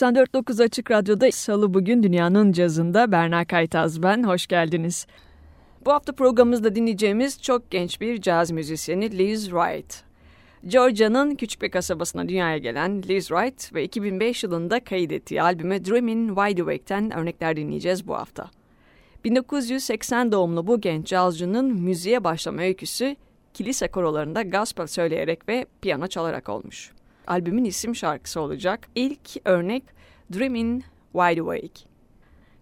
94.9 Açık Radyo'da Salı bugün Dünyanın Cazında Berna Kaytaz ben. Hoş geldiniz. Bu hafta programımızda dinleyeceğimiz çok genç bir caz müzisyeni Liz Wright. Georgia'nın küçük bir kasabasına dünyaya gelen Liz Wright ve 2005 yılında kaydettiği albümü Dreamin' Wide Awake'ten örnekler dinleyeceğiz bu hafta. 1980 doğumlu bu genç cazcının müziğe başlama öyküsü kilise korolarında gospel söyleyerek ve piyano çalarak olmuş albümün isim şarkısı olacak. İlk örnek Dreamin' Wide Awake.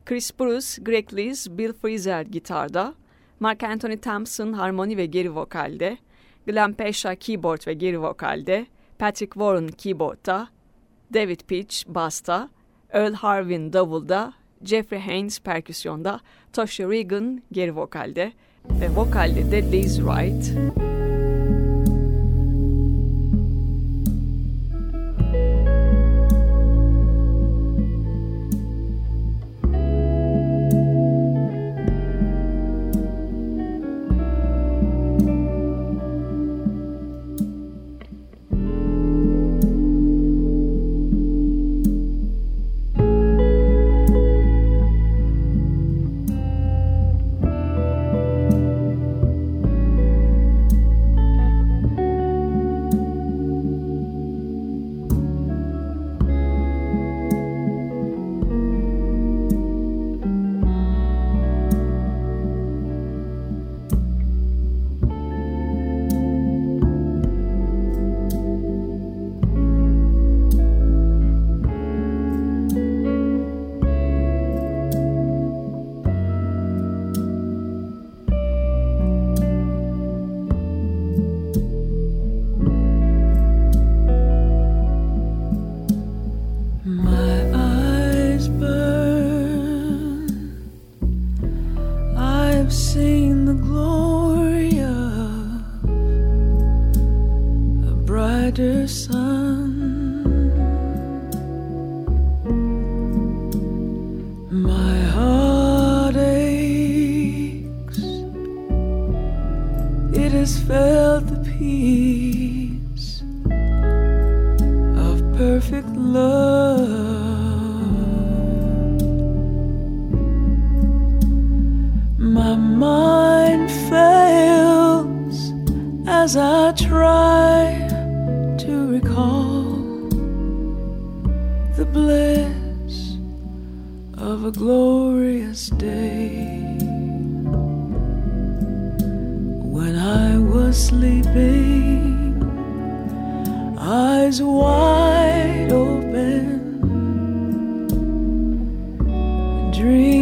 Chris Bruce, Greg Lees, Bill Frisell gitarda, Mark Anthony Thompson harmoni ve geri vokalde, Glenn Pesha keyboard ve geri vokalde, Patrick Warren keyboardta, David Pitch basta, Earl Harvin davulda, Jeffrey Haynes perküsyonda, Tosha Regan geri vokalde ve vokalde de Liz Wright. sleeping, eyes wide open, dream.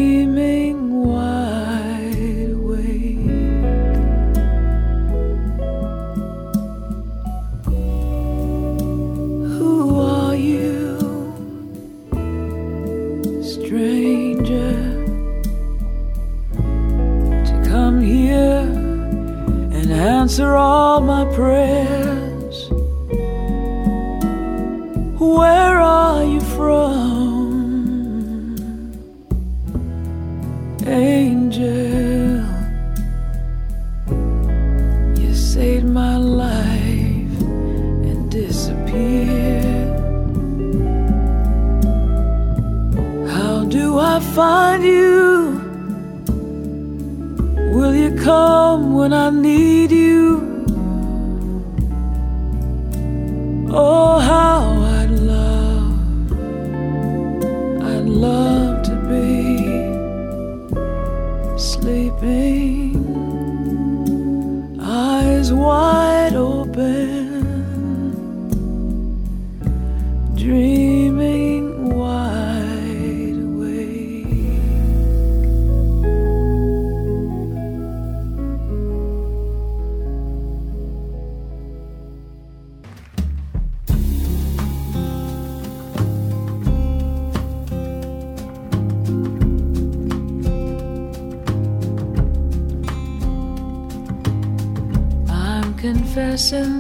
so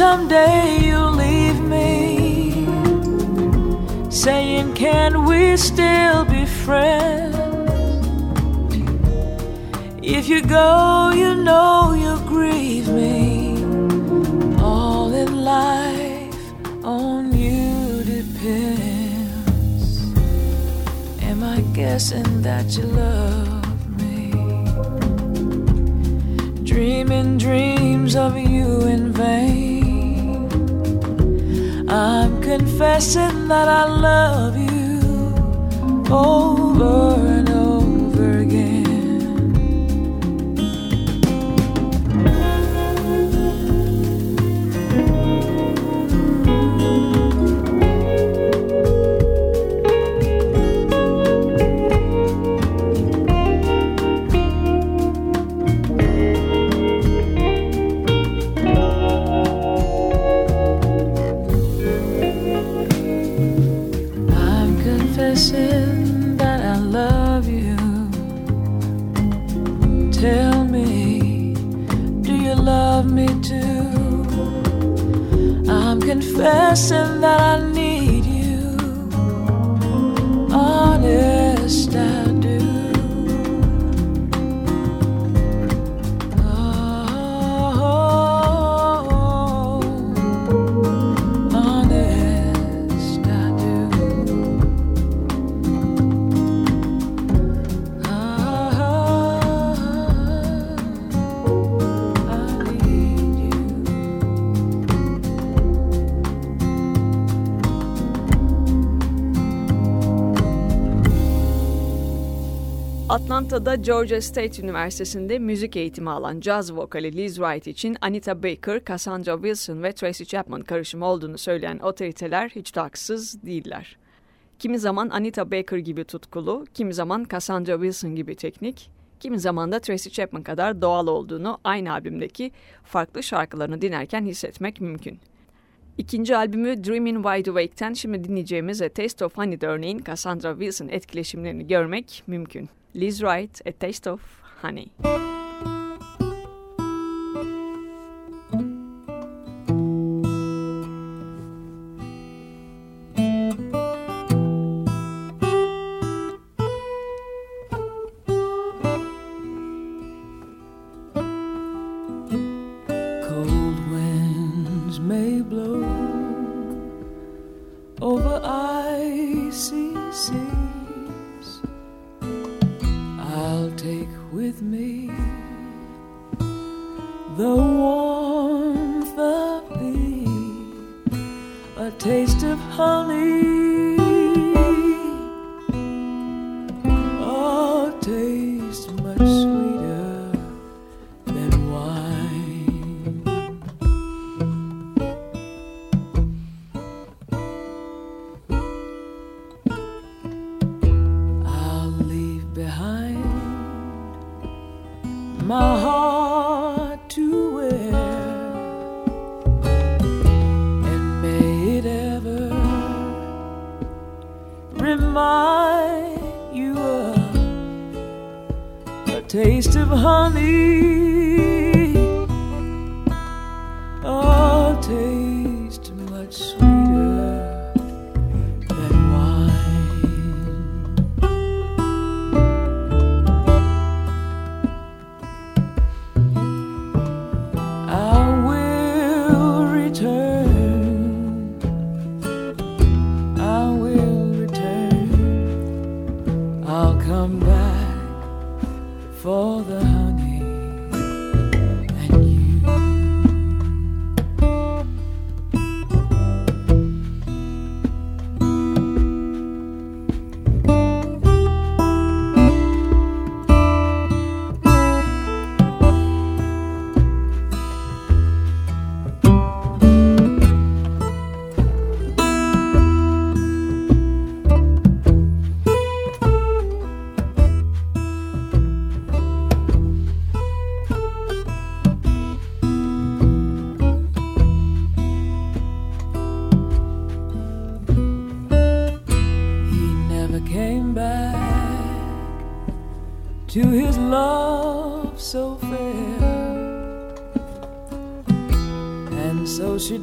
someday you'll leave me, saying, Can we still be friends? If you go, you know you'll grieve me. All in life on you depends. Am I guessing that you love me? Dreaming dreams of you in vain. I'm confessing that I love you over and over. that I Atlanta'da Georgia State Üniversitesi'nde müzik eğitimi alan caz vokali Liz Wright için Anita Baker, Cassandra Wilson ve Tracy Chapman karışımı olduğunu söyleyen otoriteler hiç de haksız değiller. Kimi zaman Anita Baker gibi tutkulu, kimi zaman Cassandra Wilson gibi teknik, kimi zaman da Tracy Chapman kadar doğal olduğunu aynı albümdeki farklı şarkılarını dinlerken hissetmek mümkün. İkinci albümü Dreaming Wide Awake'ten şimdi dinleyeceğimiz A Taste of Honey'de örneğin Cassandra Wilson etkileşimlerini görmek mümkün. Liz Wright, A Taste of Honey.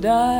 So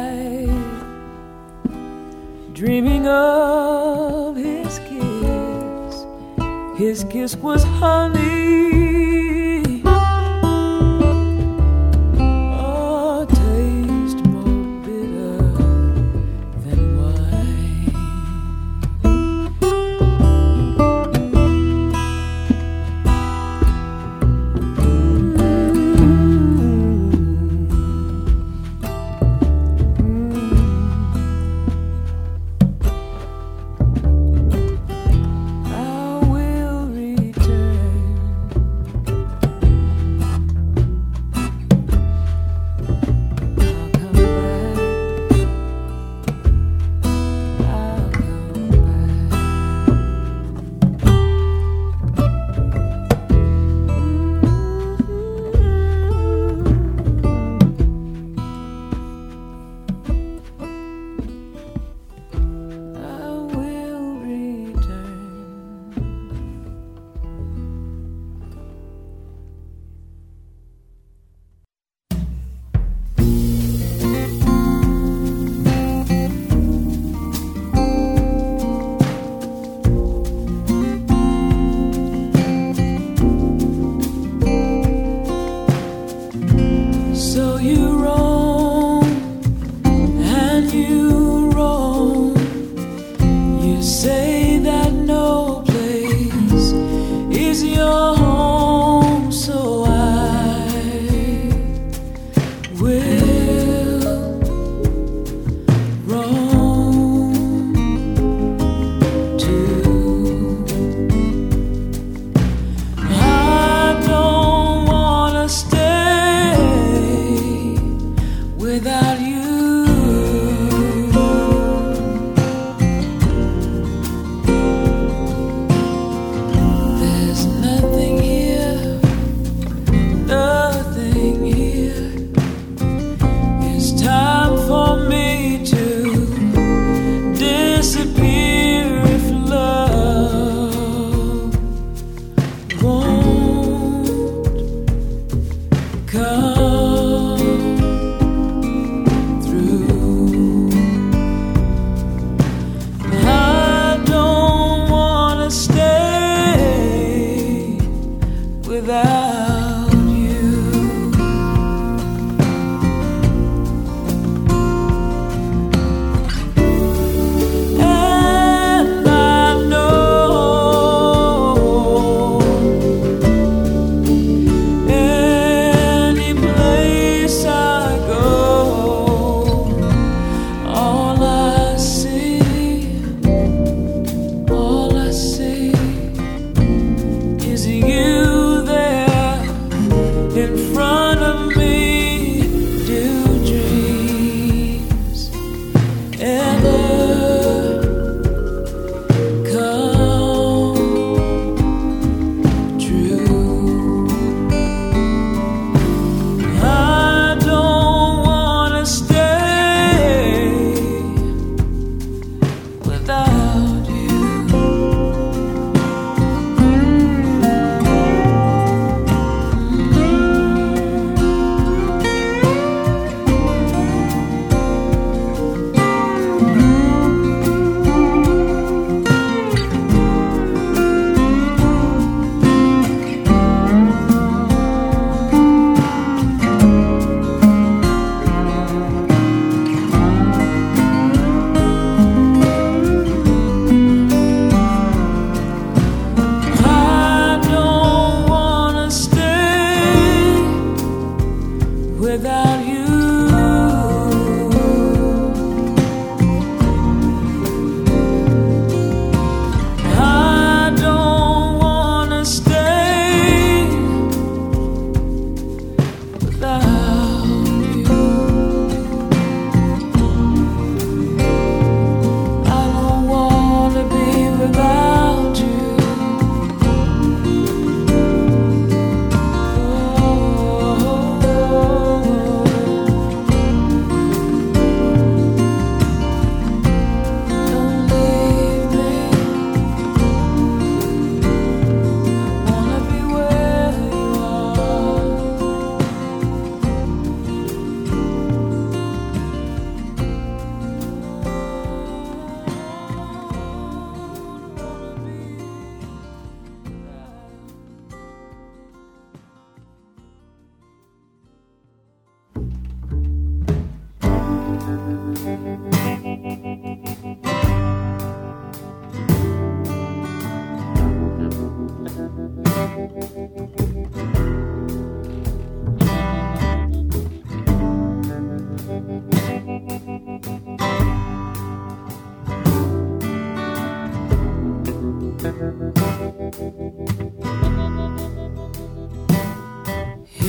you.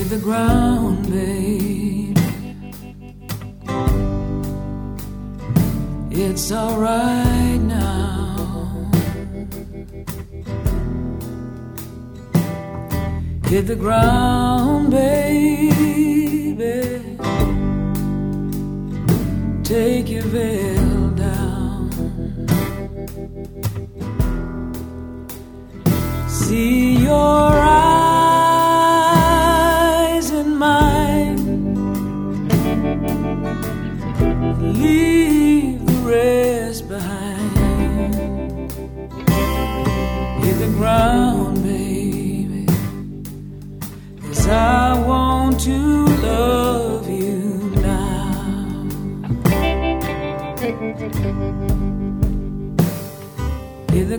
The ground, baby. It's all right now. Hit the ground, baby. Take your veil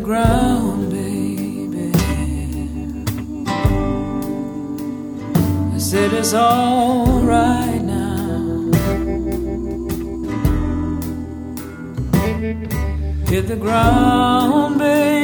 ground, baby. I said it's alright now. Hit the ground, baby.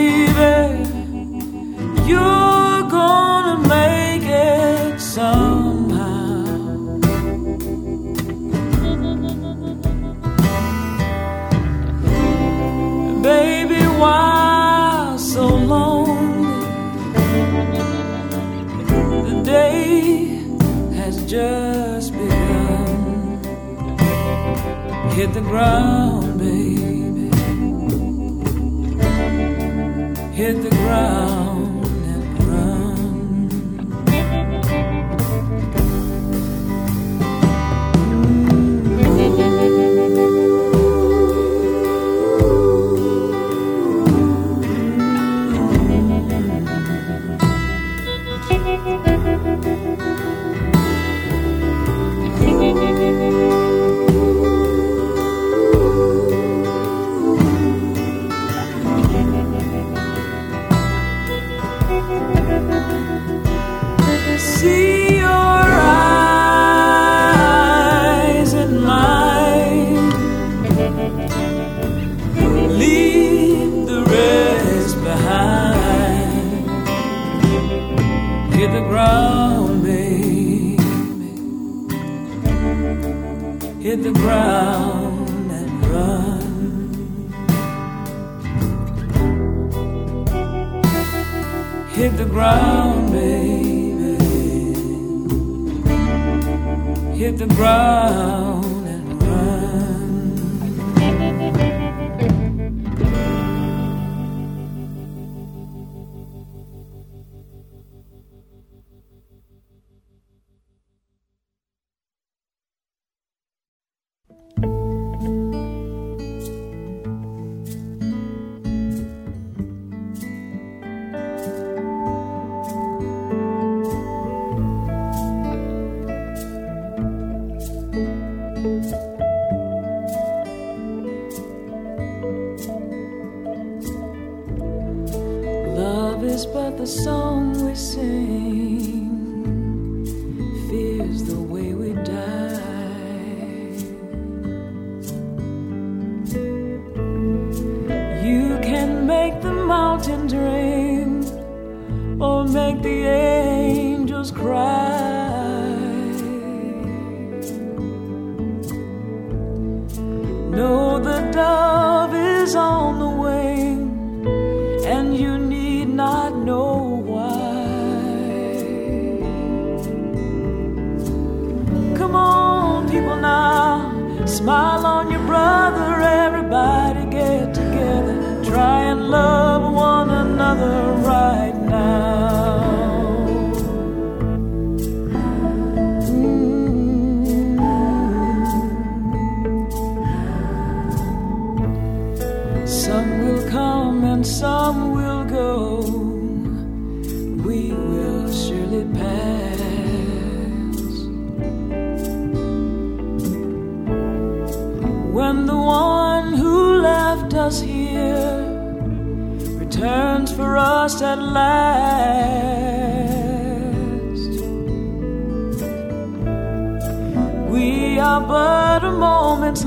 hit the ground and run. Hit the ground, baby. Hit the ground.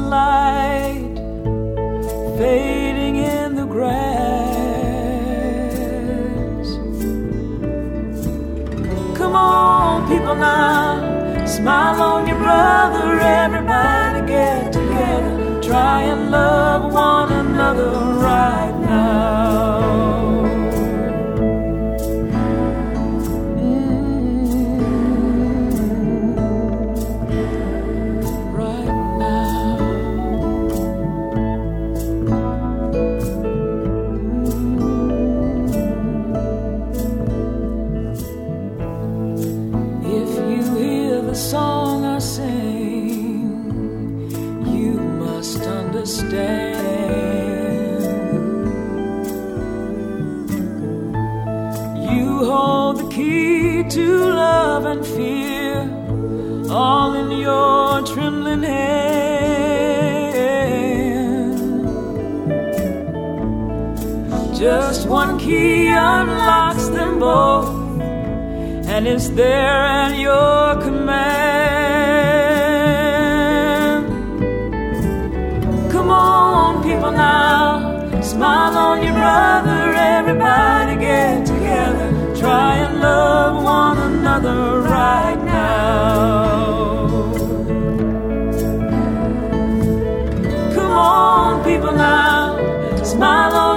light fading in the grass. Come on, people now, smile on your brother, everybody get together, try and love one another right. and it's there at your command. Come on, people, now, smile on your brother, everybody get together, try and love one another right now. Come on, people, now, smile on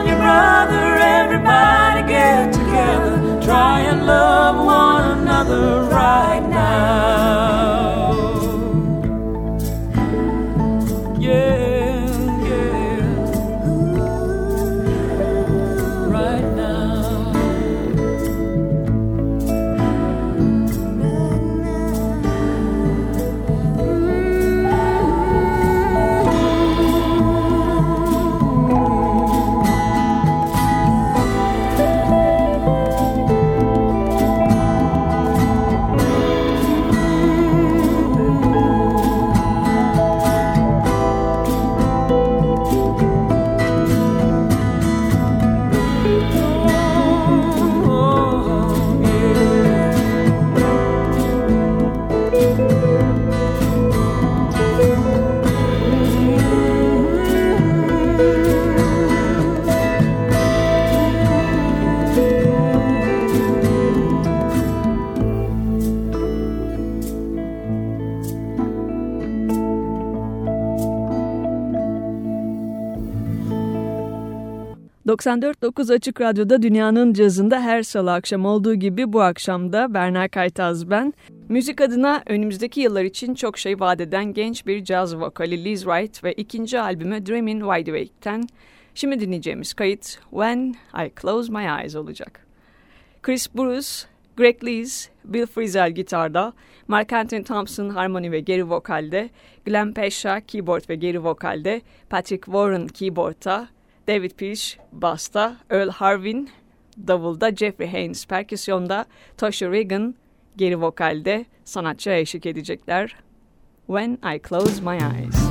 94.9 Açık Radyo'da Dünyanın Cazı'nda her salı akşam olduğu gibi bu akşam da Berna Kaytaz ben. Müzik adına önümüzdeki yıllar için çok şey vaat eden genç bir caz vokali Liz Wright ve ikinci albümü Dreamin' Wide Awake'ten şimdi dinleyeceğimiz kayıt When I Close My Eyes olacak. Chris Bruce, Greg Lees, Bill Frisell gitarda, Mark Anthony Thompson harmoni ve geri vokalde, Glenn Pesha keyboard ve geri vokalde, Patrick Warren keyboardta, David Peach basta, Earl Harvin davulda, Jeffrey Haynes perküsyonda, Tosha Regan geri vokalde sanatçıya eşlik edecekler. When I Close My Eyes.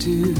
do.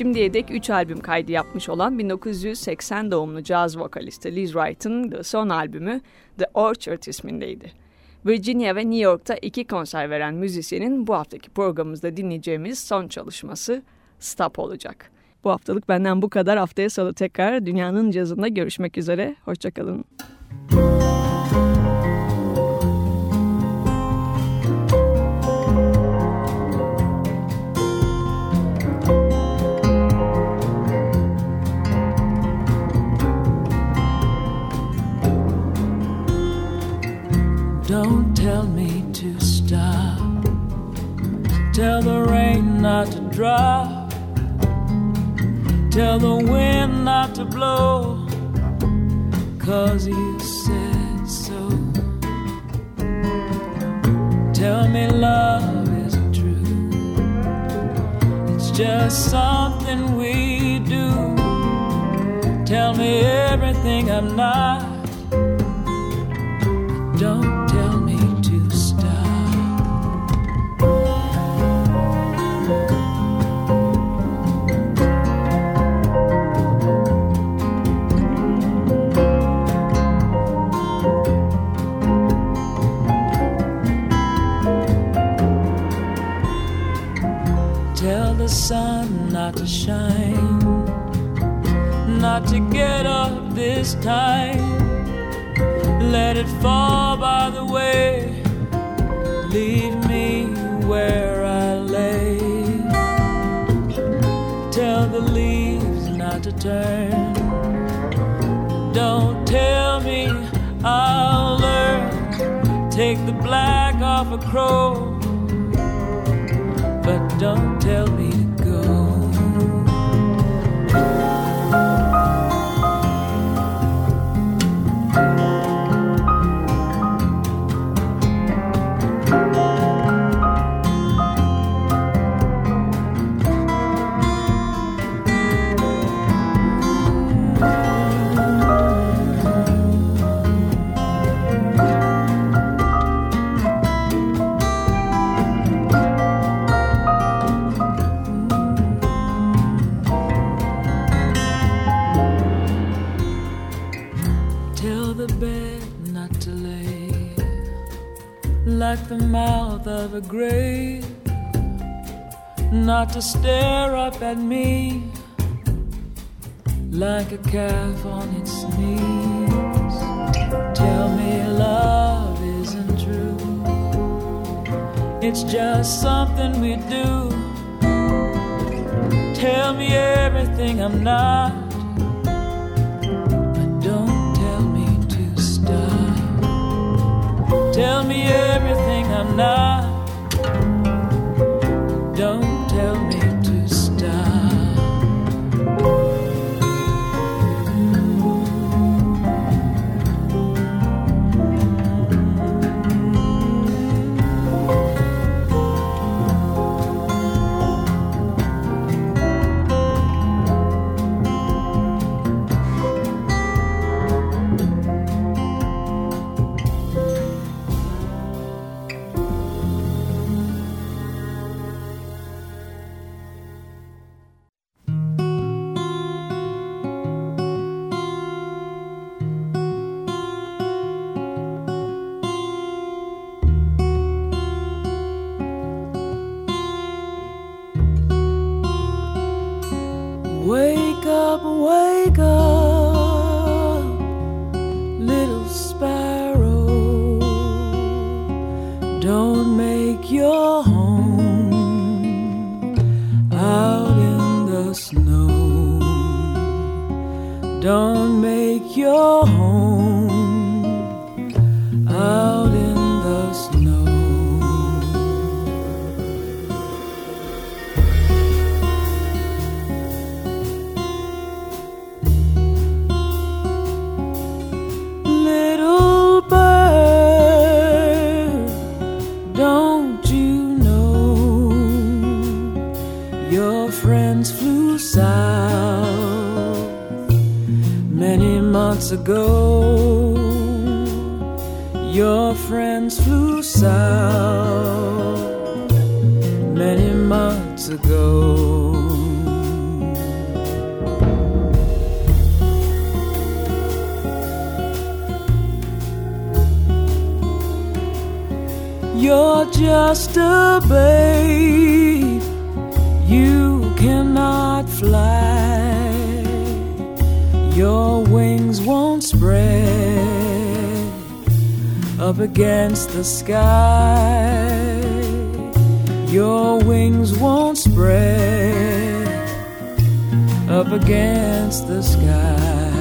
Şimdiye dek 3 albüm kaydı yapmış olan 1980 doğumlu caz vokalisti Liz Wright'ın son albümü The Orchard ismindeydi. Virginia ve New York'ta iki konser veren müzisyenin bu haftaki programımızda dinleyeceğimiz son çalışması Stop olacak. Bu haftalık benden bu kadar. Haftaya salı tekrar Dünyanın Cazı'nda görüşmek üzere. Hoşçakalın. Don't drop. Tell the wind not to blow. Cause you said so. Tell me love isn't true. It's just something we do. Tell me everything I'm not. Don't not to shine, not to get up this time. Let it fall by the way, leave me where I lay. Tell the leaves not to turn. Don't tell me I'll learn. Take the black off a crow, but don't tell me the mouth of a grave, not to stare up at me like a calf on its knees. Tell me love isn't true, it's just something we do. Tell me everything I'm not Tell me everything I'm not. Don't tell me Don't make your home out in the snow. Don't make your home out. ago, your friends flew south many months ago. You're just a babe, you cannot fly. Your wings won't. Up against the sky. Your wings won't spread up against the sky.